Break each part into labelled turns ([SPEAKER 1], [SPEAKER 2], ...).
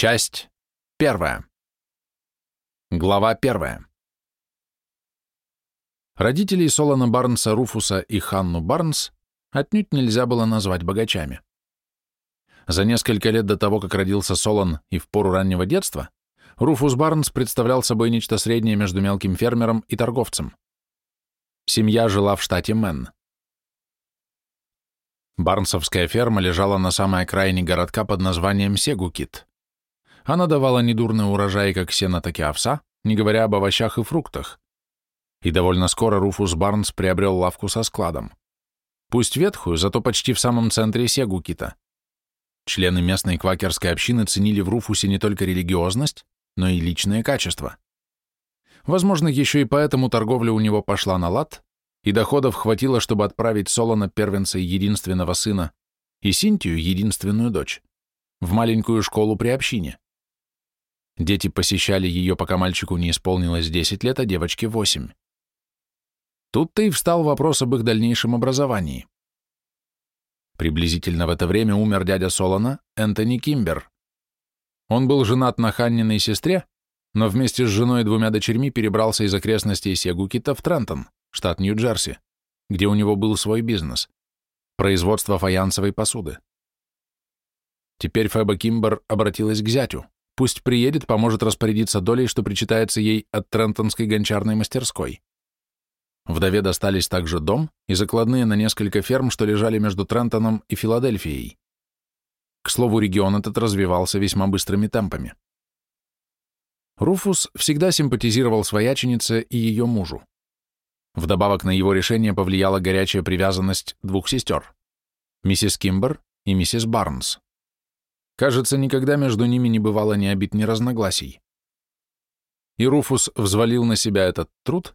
[SPEAKER 1] Часть первая. Глава первая. Родителей Солона Барнса Руфуса и Ханну Барнс отнюдь нельзя было назвать богачами. За несколько лет до того, как родился Солон и в пору раннего детства, Руфус Барнс представлял собой нечто среднее между мелким фермером и торговцем. Семья жила в штате Мэн. Барнсовская ферма лежала на самой окраине городка под названием Сегукит. Она давала недурный урожай как сена, так и овса, не говоря об овощах и фруктах. И довольно скоро Руфус Барнс приобрел лавку со складом. Пусть ветхую, зато почти в самом центре Сегукита. Члены местной квакерской общины ценили в Руфусе не только религиозность, но и личные качества. Возможно, еще и поэтому торговля у него пошла на лад, и доходов хватило, чтобы отправить Солона, первенца единственного сына, и Синтию, единственную дочь, в маленькую школу при общине. Дети посещали ее, пока мальчику не исполнилось 10 лет, а девочке 8. Тут-то и встал вопрос об их дальнейшем образовании. Приблизительно в это время умер дядя Солона, Энтони Кимбер. Он был женат на Ханниной сестре, но вместе с женой и двумя дочерьми перебрался из окрестностей Сегукита в Трентон, штат Нью-Джерси, где у него был свой бизнес – производство фаянсовой посуды. Теперь Феба Кимбер обратилась к зятю. Пусть приедет, поможет распорядиться долей, что причитается ей от Трентонской гончарной мастерской. Вдове достались также дом и закладные на несколько ферм, что лежали между Трентоном и Филадельфией. К слову, регион этот развивался весьма быстрыми темпами. Руфус всегда симпатизировал свояченице и ее мужу. Вдобавок на его решение повлияла горячая привязанность двух сестер – миссис Кимбер и миссис Барнс. Кажется, никогда между ними не бывало ни обид, ни разногласий. И Руфус взвалил на себя этот труд,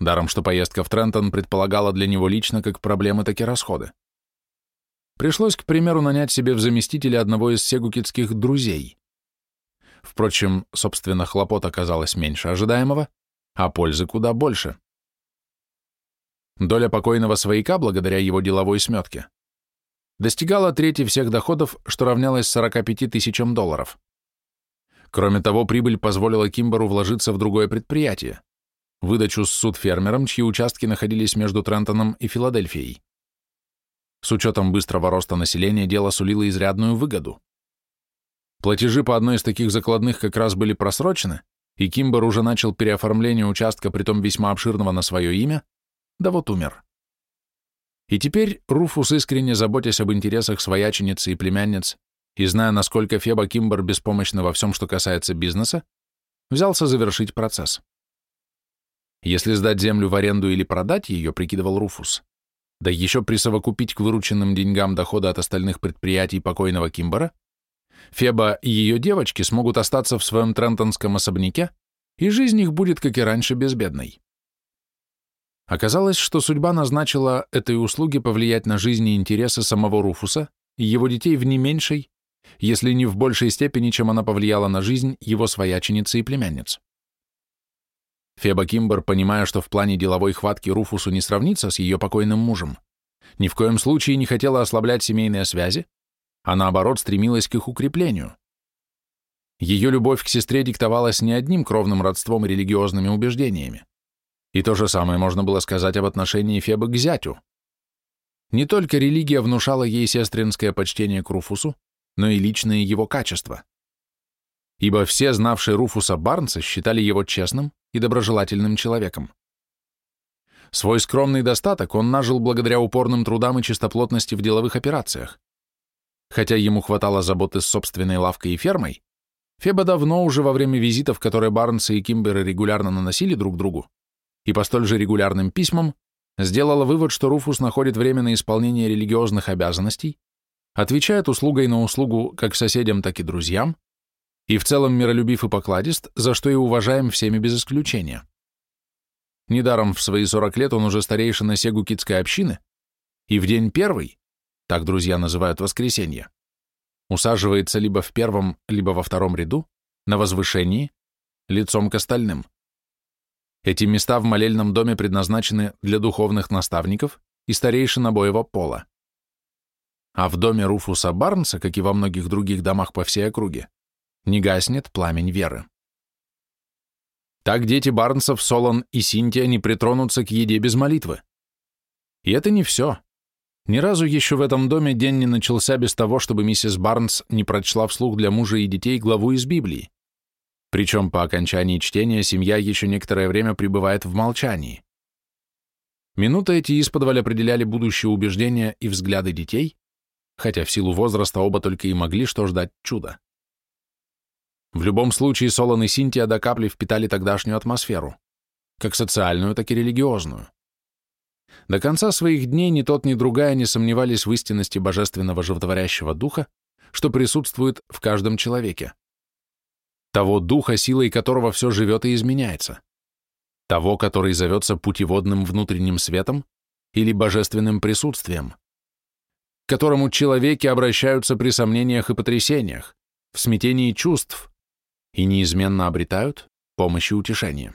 [SPEAKER 1] даром что поездка в Трентон предполагала для него лично как проблемы, так и расходы. Пришлось, к примеру, нанять себе в заместителя одного из сегукитских друзей. Впрочем, собственно, хлопот оказалось меньше ожидаемого, а пользы куда больше. Доля покойного свояка, благодаря его деловой сметке, достигала трети всех доходов, что равнялось 45 тысячам долларов. Кроме того, прибыль позволила Кимберу вложиться в другое предприятие – выдачу суд фермерам, чьи участки находились между Трентоном и Филадельфией. С учетом быстрого роста населения дело сулило изрядную выгоду. Платежи по одной из таких закладных как раз были просрочены, и Кимбер уже начал переоформление участка, притом весьма обширного на свое имя, да вот умер. И теперь Руфус, искренне заботясь об интересах свояченицы и племянниц, и зная, насколько Феба Кимбер беспомощна во всем, что касается бизнеса, взялся завершить процесс. Если сдать землю в аренду или продать ее, прикидывал Руфус, да еще присовокупить к вырученным деньгам дохода от остальных предприятий покойного Кимбера, Феба и ее девочки смогут остаться в своем трентонском особняке, и жизнь их будет, как и раньше, безбедной. Оказалось, что судьба назначила этой услуге повлиять на жизнь и интересы самого Руфуса и его детей в не меньшей, если не в большей степени, чем она повлияла на жизнь его свояченицы и племянниц. Феба Кимбер, понимая, что в плане деловой хватки Руфусу не сравнится с ее покойным мужем, ни в коем случае не хотела ослаблять семейные связи, а наоборот стремилась к их укреплению. Ее любовь к сестре диктовалась не одним кровным родством и религиозными убеждениями. И то же самое можно было сказать об отношении Фебы к зятю. Не только религия внушала ей сестринское почтение к Руфусу, но и личные его качества. Ибо все, знавшие Руфуса Барнса, считали его честным и доброжелательным человеком. Свой скромный достаток он нажил благодаря упорным трудам и чистоплотности в деловых операциях. Хотя ему хватало заботы с собственной лавкой и фермой, Феба давно уже во время визитов, которые Барнсы и Кимберы регулярно наносили друг другу, и по столь же регулярным письмам сделала вывод, что Руфус находит время на исполнение религиозных обязанностей, отвечает услугой на услугу как соседям, так и друзьям, и в целом миролюбив и покладист, за что и уважаем всеми без исключения. Недаром в свои 40 лет он уже старейшина Сегукитской общины, и в день первый, так друзья называют воскресенье, усаживается либо в первом, либо во втором ряду, на возвышении, лицом к остальным. Эти места в молельном доме предназначены для духовных наставников и старейшин обоего пола. А в доме Руфуса Барнса, как и во многих других домах по всей округе, не гаснет пламень веры. Так дети Барнсов, Солон и Синтия не притронутся к еде без молитвы. И это не все. Ни разу еще в этом доме день не начался без того, чтобы миссис Барнс не прочла вслух для мужа и детей главу из Библии. Причем по окончании чтения семья еще некоторое время пребывает в молчании. Минуты эти исподволь определяли будущее убеждения и взгляды детей, хотя в силу возраста оба только и могли что ждать чуда. В любом случае Солон и Синтия до капли впитали тогдашнюю атмосферу, как социальную, так и религиозную. До конца своих дней ни тот, ни другая не сомневались в истинности божественного животворящего духа, что присутствует в каждом человеке. Того духа, силой которого все живет и изменяется. Того, который зовется путеводным внутренним светом или божественным присутствием к которому человеки обращаются при сомнениях и потрясениях, в смятении чувств и неизменно обретают помощь и утешение.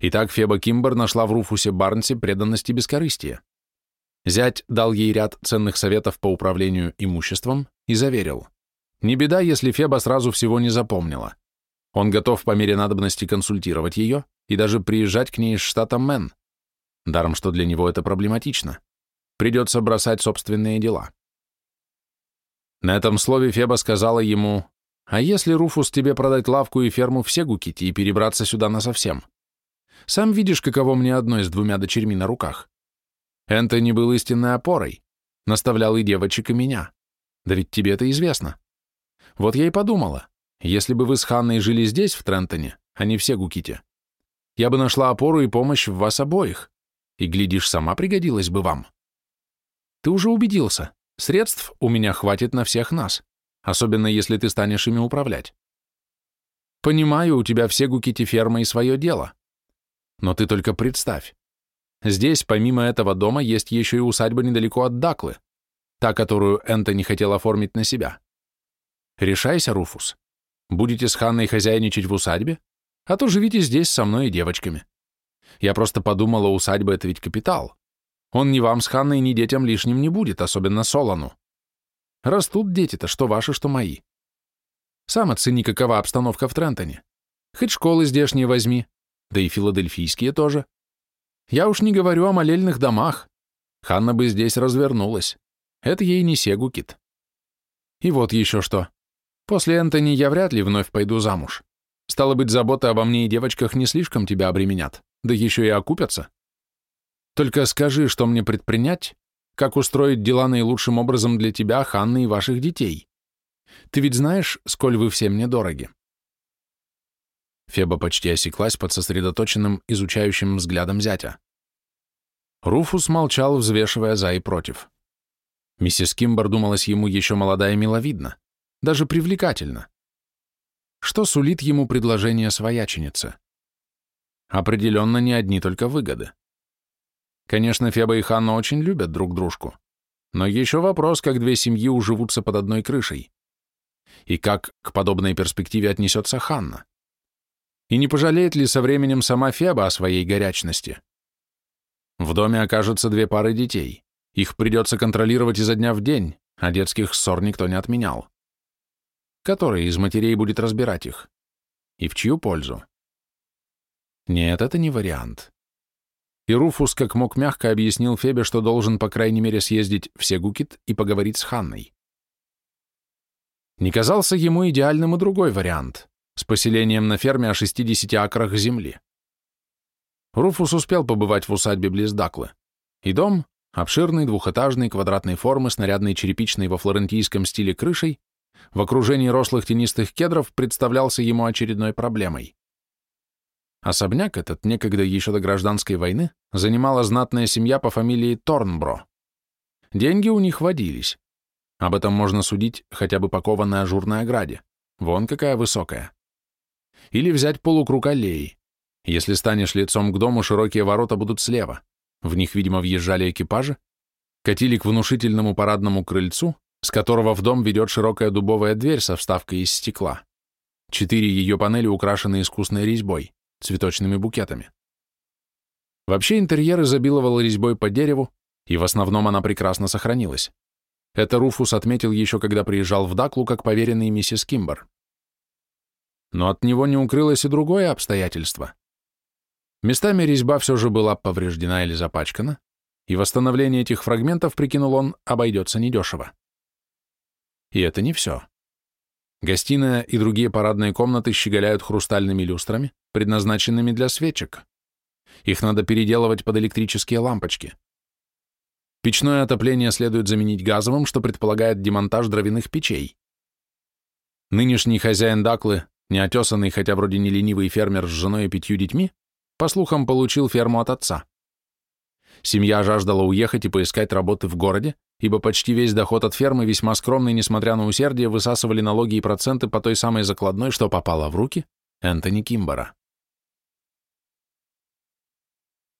[SPEAKER 1] Итак, Феба Кимбер нашла в Руфусе Барнсе преданность и бескорыстие. Зять дал ей ряд ценных советов по управлению имуществом и заверил, не беда, если Феба сразу всего не запомнила. Он готов по мере надобности консультировать ее и даже приезжать к ней из штата Мэн, даром что для него это проблематично. Придется бросать собственные дела. На этом слове Феба сказала ему, «А если, Руфус, тебе продать лавку и ферму в Сегуките и перебраться сюда насовсем? Сам видишь, каково мне одной с двумя дочерьми на руках. Энтони был истинной опорой, наставлял и девочек, и меня. Да ведь тебе это известно. Вот я и подумала, если бы вы с Ханной жили здесь, в Трентоне, а не в Сегуките, я бы нашла опору и помощь в вас обоих, и, глядишь, сама пригодилась бы вам. Ты уже убедился, средств у меня хватит на всех нас, особенно если ты станешь ими управлять. Понимаю, у тебя все гукити ферма и свое дело. Но ты только представь. Здесь, помимо этого дома, есть еще и усадьба недалеко от Даклы, та, которую Энтони хотел оформить на себя. Решайся, Руфус. Будете с Ханной хозяйничать в усадьбе, а то живите здесь со мной и девочками. Я просто подумала, усадьба — это ведь капитал. Он ни вам с Ханной, ни детям лишним не будет, особенно Солону. Растут дети-то, что ваши, что мои. Сам оцени, какова обстановка в Трентоне. Хоть школы здешние возьми, да и филадельфийские тоже. Я уж не говорю о молельных домах. Ханна бы здесь развернулась. Это ей не Сегукит. И вот еще что. После Энтони я вряд ли вновь пойду замуж. Стало быть, заботы обо мне и девочках не слишком тебя обременят, да еще и окупятся. Только скажи, что мне предпринять, как устроить дела наилучшим образом для тебя, Ханны и ваших детей. Ты ведь знаешь, сколь вы все мне дороги». Феба почти осеклась под сосредоточенным, изучающим взглядом зятя. Руфус молчал, взвешивая за и против. Миссис Кимбер думалась ему еще молодая и миловидна, даже привлекательна. Что сулит ему предложение свояченицы? Определенно не одни только выгоды. Конечно, Феба и Ханна очень любят друг дружку. Но еще вопрос, как две семьи уживутся под одной крышей. И как к подобной перспективе отнесется Ханна. И не пожалеет ли со временем сама Феба о своей горячности? В доме окажутся две пары детей. Их придется контролировать изо дня в день, а детских ссор никто не отменял. Который из матерей будет разбирать их? И в чью пользу? Нет, это не вариант и Руфус как мог мягко объяснил Фебе, что должен, по крайней мере, съездить в Сегукит и поговорить с Ханной. Не казался ему идеальным и другой вариант с поселением на ферме о 60 акрах земли. Руфус успел побывать в усадьбе близ Даклы, и дом, обширный, двухэтажный, квадратной формы, с нарядной черепичной во флорентийском стиле крышей, в окружении рослых тенистых кедров представлялся ему очередной проблемой. Особняк этот, некогда еще до гражданской войны, занимала знатная семья по фамилии Торнбро. Деньги у них водились. Об этом можно судить хотя бы по кованой ажурной ограде. Вон какая высокая. Или взять полукруг аллеи. Если станешь лицом к дому, широкие ворота будут слева. В них, видимо, въезжали экипажи, катили к внушительному парадному крыльцу, с которого в дом ведет широкая дубовая дверь со вставкой из стекла. Четыре ее панели украшены искусной резьбой цветочными букетами. Вообще интерьер изобиловал резьбой по дереву, и в основном она прекрасно сохранилась. Это Руфус отметил еще, когда приезжал в Даклу, как поверенный миссис Кимбер. Но от него не укрылось и другое обстоятельство. Местами резьба все же была повреждена или запачкана, и восстановление этих фрагментов, прикинул он, обойдется недешево. И это не все. Гостиная и другие парадные комнаты щеголяют хрустальными люстрами, предназначенными для свечек. Их надо переделывать под электрические лампочки. Печное отопление следует заменить газовым, что предполагает демонтаж дровяных печей. Нынешний хозяин Даклы, неотесанный, хотя вроде не ленивый фермер с женой и пятью детьми, по слухам, получил ферму от отца. Семья жаждала уехать и поискать работы в городе, ибо почти весь доход от фермы, весьма скромный, несмотря на усердие, высасывали налоги и проценты по той самой закладной, что попала в руки Энтони Кимбора.